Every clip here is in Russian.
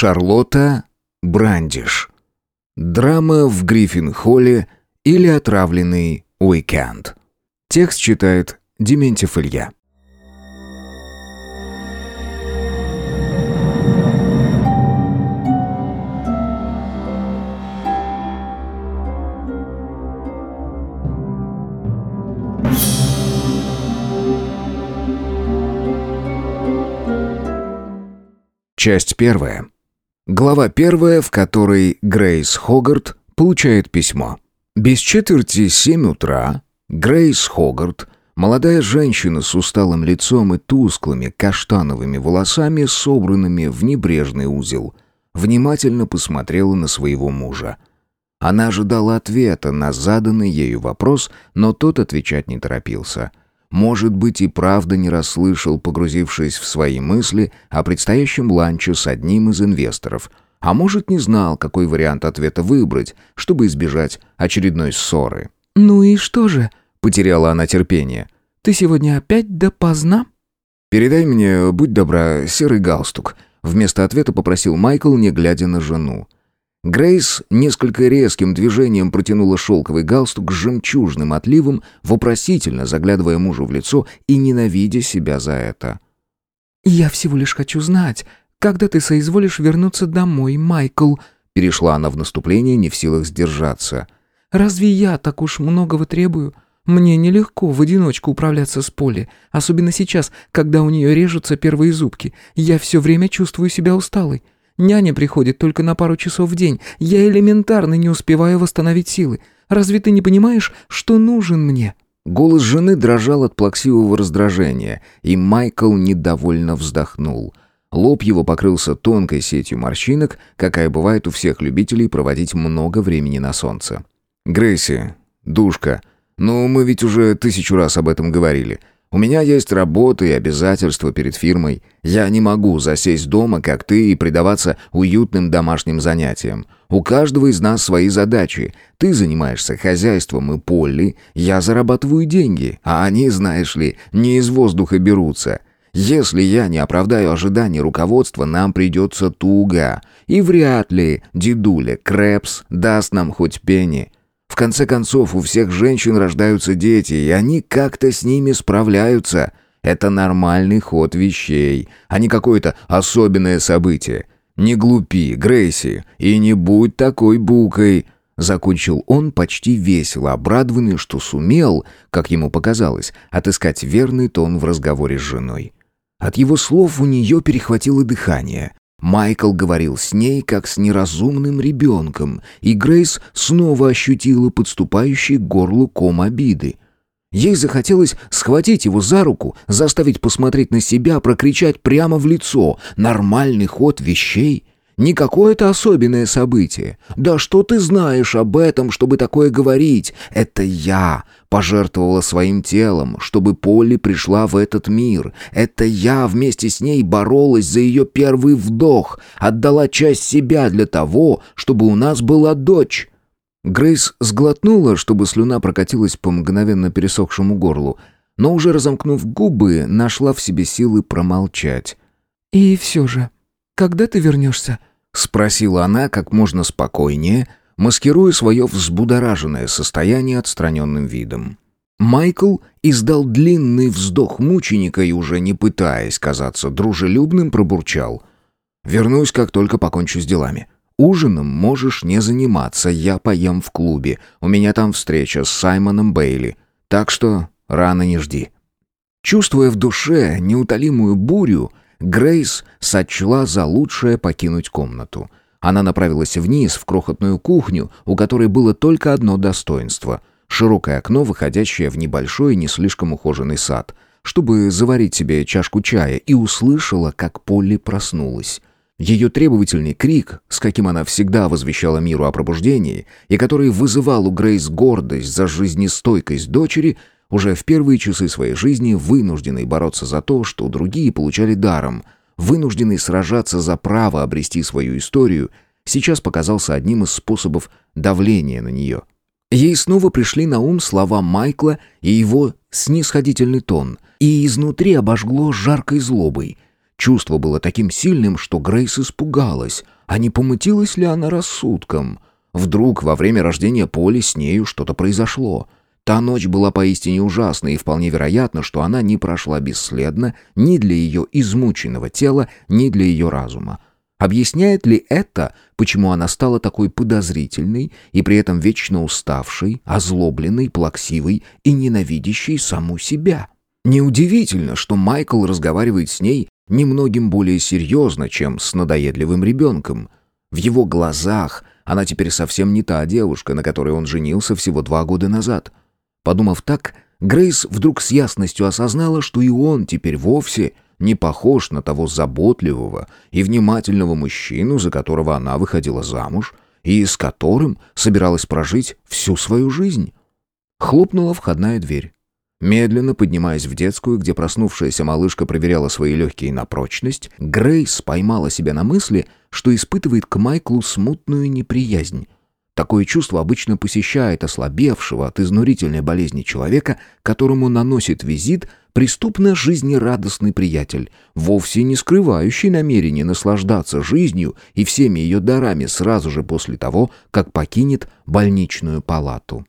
Шарлотта Брандиш. Драма в Гриффин-холле или отравленный уикенд. Текст читает Дементьев Илья. Часть первая. Глава первая, в которой Грейс Хогарт получает письмо. Без четверти семь утра Грейс Хогарт, молодая женщина с усталым лицом и тусклыми каштановыми волосами, собранными в небрежный узел, внимательно посмотрела на своего мужа. Она ожидала ответа на заданный ею вопрос, но тот отвечать не торопился – может быть, и правда не расслышал, погрузившись в свои мысли о предстоящем ланче с одним из инвесторов. А может, не знал, какой вариант ответа выбрать, чтобы избежать очередной ссоры. «Ну и что же?» — потеряла она терпение. «Ты сегодня опять допоздна?» «Передай мне, будь добра, серый галстук», — вместо ответа попросил Майкл, не глядя на жену. Грейс несколько резким движением протянула шелковый галстук с жемчужным отливом, вопросительно заглядывая мужу в лицо и ненавидя себя за это. «Я всего лишь хочу знать, когда ты соизволишь вернуться домой, Майкл?» Перешла она в наступление, не в силах сдержаться. «Разве я так уж многого требую? Мне нелегко в одиночку управляться с Полли, особенно сейчас, когда у нее режутся первые зубки. Я все время чувствую себя усталой. Няня приходит только на пару часов в день. Я элементарно не успеваю восстановить силы. Разве ты не понимаешь, что нужен мне?» Голос жены дрожал от плаксивого раздражения, и Майкл недовольно вздохнул. Лоб его покрылся тонкой сетью морщинок, какая бывает у всех любителей проводить много времени на солнце. «Грейси, душка, ну мы ведь уже тысячу раз об этом говорили. У меня есть работа и обязательства перед фирмой. Я не могу засесть дома, как ты, и предаваться уютным домашним занятиям. У каждого из нас свои задачи. Ты занимаешься хозяйством и Полли, я зарабатываю деньги, а они, знаешь ли, не из воздуха берутся. Если я не оправдаю ожиданий руководства, нам придется туго. И вряд ли дедуля Крэпс даст нам хоть пенни. Конце концов, у всех женщин рождаются дети, и они как-то с ними справляются. Это нормальный ход вещей, а не какое-то особенное событие. Не глупи, Грейси, и не будь такой букой. Закончил он почти весело, обрадованный, что сумел, как ему показалось, отыскать верный тон в разговоре с женой. От его слов у нее перехватило дыхание. Майкл говорил с ней, как с неразумным ребенком, и Грейс снова ощутила подступающий к ком обиды. Ей захотелось схватить его за руку, заставить посмотреть на себя, прокричать прямо в лицо «Нормальный ход вещей!» Не какое-то особенное событие. Да что ты знаешь об этом, чтобы такое говорить? Это я пожертвовала своим телом, чтобы Полли пришла в этот мир. Это я вместе с ней боролась за ее первый вдох, отдала часть себя для того, чтобы у нас была дочь. Грейс сглотнула, чтобы слюна прокатилась по мгновенно пересохшему горлу, но уже разомкнув губы, нашла в себе силы промолчать. «И все же, когда ты вернешься?» — спросила она как можно спокойнее, маскируя свое взбудораженное состояние отстраненным видом. Майкл издал длинный вздох мученика и, уже не пытаясь казаться дружелюбным, пробурчал. «Вернусь, как только покончу с делами. Ужином можешь не заниматься, я поем в клубе. У меня там встреча с Саймоном Бейли. Так что рано не жди». Чувствуя в душе неутолимую бурю, Грейс сочла за лучшее покинуть комнату. Она направилась вниз, в крохотную кухню, у которой было только одно достоинство — широкое окно, выходящее в небольшой, не слишком ухоженный сад, чтобы заварить себе чашку чая, и услышала, как Полли проснулась. Ее требовательный крик, с каким она всегда возвещала миру о пробуждении, и который вызывал у Грейс гордость за жизнестойкость дочери — уже в первые часы своей жизни вынужденный бороться за то, что другие получали даром, вынужденный сражаться за право обрести свою историю, сейчас показался одним из способов давления на нее. Ей снова пришли на ум слова Майкла и его снисходительный тон, и изнутри обожгло жаркой злобой. Чувство было таким сильным, что Грейс испугалась, а не помутилась ли она рассудком. Вдруг во время рождения Поли с нею что-то произошло. Та ночь была поистине ужасной, и вполне вероятно, что она не прошла бесследно ни для ее измученного тела, ни для ее разума. Объясняет ли это, почему она стала такой подозрительной и при этом вечно уставшей, озлобленной, плаксивой и ненавидящей саму себя? Неудивительно, что Майкл разговаривает с ней немногим более серьезно, чем с надоедливым ребенком. В его глазах она теперь совсем не та девушка, на которой он женился всего два года назад. Подумав так, Грейс вдруг с ясностью осознала, что и он теперь вовсе не похож на того заботливого и внимательного мужчину, за которого она выходила замуж и с которым собиралась прожить всю свою жизнь. Хлопнула входная дверь. Медленно поднимаясь в детскую, где проснувшаяся малышка проверяла свои легкие на прочность, Грейс поймала себя на мысли, что испытывает к Майклу смутную неприязнь. Такое чувство обычно посещает ослабевшего от изнурительной болезни человека, которому наносит визит преступно жизнерадостный приятель, вовсе не скрывающий намерение наслаждаться жизнью и всеми ее дарами сразу же после того, как покинет больничную палату.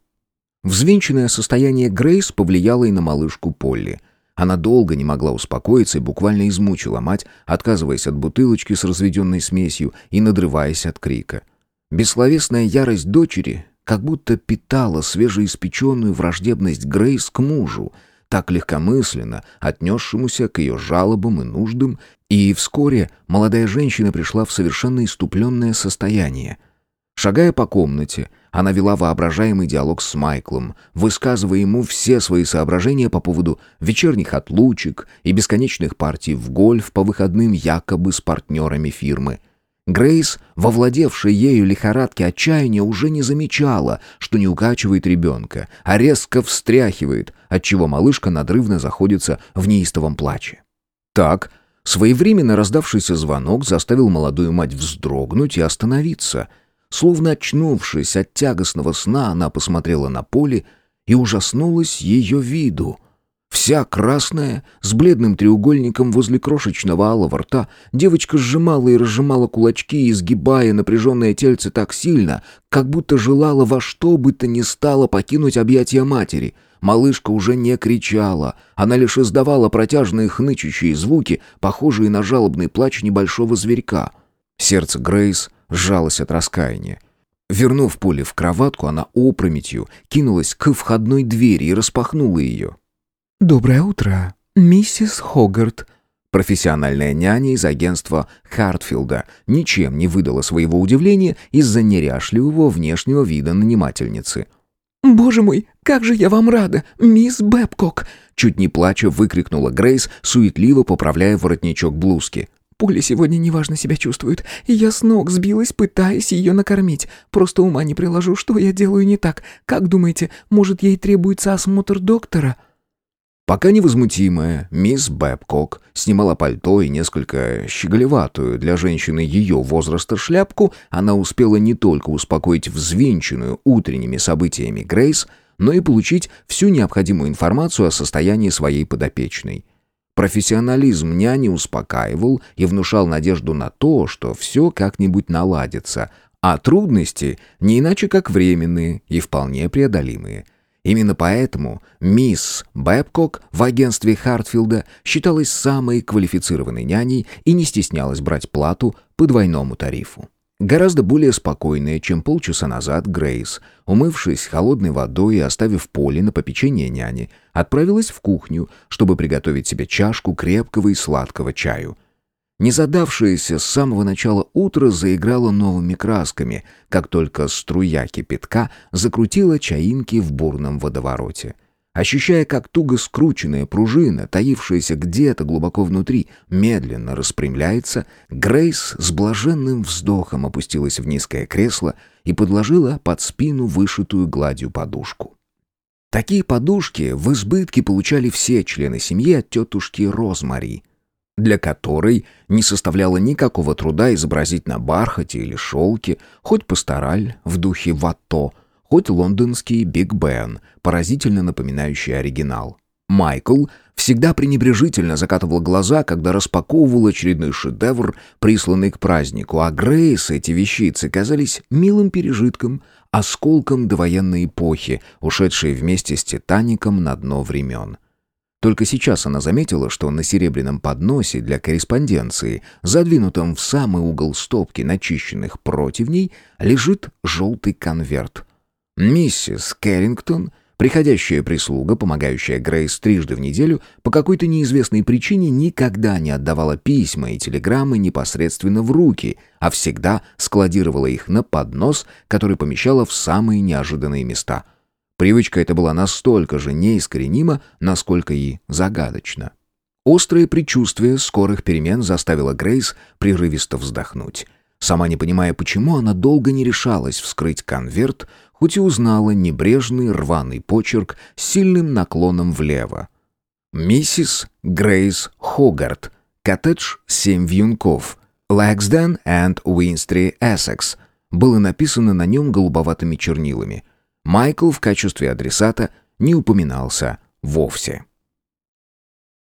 Взвинченное состояние Грейс повлияло и на малышку Полли. Она долго не могла успокоиться и буквально измучила мать, отказываясь от бутылочки с разведенной смесью и надрываясь от крика. Бессловесная ярость дочери как будто питала свежеиспеченную враждебность Грейс к мужу, так легкомысленно отнесшемуся к ее жалобам и нуждам, и вскоре молодая женщина пришла в совершенно иступленное состояние. Шагая по комнате, она вела воображаемый диалог с Майклом, высказывая ему все свои соображения по поводу вечерних отлучек и бесконечных партий в гольф по выходным якобы с партнерами фирмы. Грейс, вовладевшая ею лихорадки отчаяния, уже не замечала, что не укачивает ребенка, а резко встряхивает, отчего малышка надрывно заходится в неистовом плаче. Так, своевременно раздавшийся звонок заставил молодую мать вздрогнуть и остановиться — Словно очнувшись от тягостного сна, она посмотрела на поле и ужаснулась ее виду. Вся красная, с бледным треугольником возле крошечного алого рта, девочка сжимала и разжимала кулачки, изгибая напряженное тельце так сильно, как будто желала во что бы то ни стало покинуть объятия матери. Малышка уже не кричала, она лишь издавала протяжные хнычущие звуки, похожие на жалобный плач небольшого зверька. Сердце Грейс сжалась от раскаяния. Вернув Поле в кроватку, она опрометью кинулась к входной двери и распахнула ее. «Доброе утро, миссис Хогарт», Профессиональная няня из агентства Хартфилда ничем не выдала своего удивления из-за неряшливого внешнего вида нанимательницы. «Боже мой, как же я вам рада, мисс Бэбкок!» Чуть не плача выкрикнула Грейс, суетливо поправляя воротничок блузки. Пуля сегодня неважно себя чувствует, и я с ног сбилась, пытаясь ее накормить. Просто ума не приложу, что я делаю не так. Как думаете, может, ей требуется осмотр доктора?» Пока невозмутимая, мисс Бэбкок снимала пальто и несколько щеголеватую для женщины ее возраста шляпку, она успела не только успокоить взвинченную утренними событиями Грейс, но и получить всю необходимую информацию о состоянии своей подопечной. Профессионализм няни успокаивал и внушал надежду на то, что все как-нибудь наладится, а трудности не иначе как временные и вполне преодолимые. Именно поэтому мисс Бэбкок в агентстве Хартфилда считалась самой квалифицированной няней и не стеснялась брать плату по двойному тарифу. Гораздо более спокойная, чем полчаса назад, Грейс, умывшись холодной водой и оставив поле на попечение няни, отправилась в кухню, чтобы приготовить себе чашку крепкого и сладкого чаю. Незадавшееся с самого начала утро заиграло новыми красками, как только струя кипятка закрутила чаинки в бурном водовороте. Ощущая, как туго скрученная пружина, таившаяся где-то глубоко внутри, медленно распрямляется, Грейс с блаженным вздохом опустилась в низкое кресло и подложила под спину вышитую гладью подушку. Такие подушки в избытке получали все члены семьи от тетушки Розмари, для которой не составляло никакого труда изобразить на бархате или шелке хоть пастораль в духе ватто – хоть лондонский Биг Бен, поразительно напоминающий оригинал. Майкл всегда пренебрежительно закатывал глаза, когда распаковывал очередной шедевр, присланный к празднику, а Грейс эти вещицы казались милым пережитком, осколком довоенной эпохи, ушедшей вместе с «Титаником» на дно времен. Только сейчас она заметила, что на серебряном подносе для корреспонденции, задвинутом в самый угол стопки начищенных противней, лежит желтый конверт. Миссис Кэррингтон Приходящая прислуга, помогающая Грейс трижды в неделю, по какой-то неизвестной причине никогда не отдавала письма и телеграммы непосредственно в руки, а всегда складировала их на поднос, который помещала в самые неожиданные места. Привычка эта была настолько же неискоренима, насколько и загадочна. Острое предчувствие скорых перемен заставило Грейс прерывисто вздохнуть. Сама не понимая, почему она долго не решалась вскрыть конверт, хоть и узнала небрежный рваный почерк с сильным наклоном влево. «Миссис Грейс Хогарт, коттедж «Семь вьюнков», Лэксден энд Уинстри, Эссекс», было написано на нем голубоватыми чернилами. Майкл в качестве адресата не упоминался вовсе.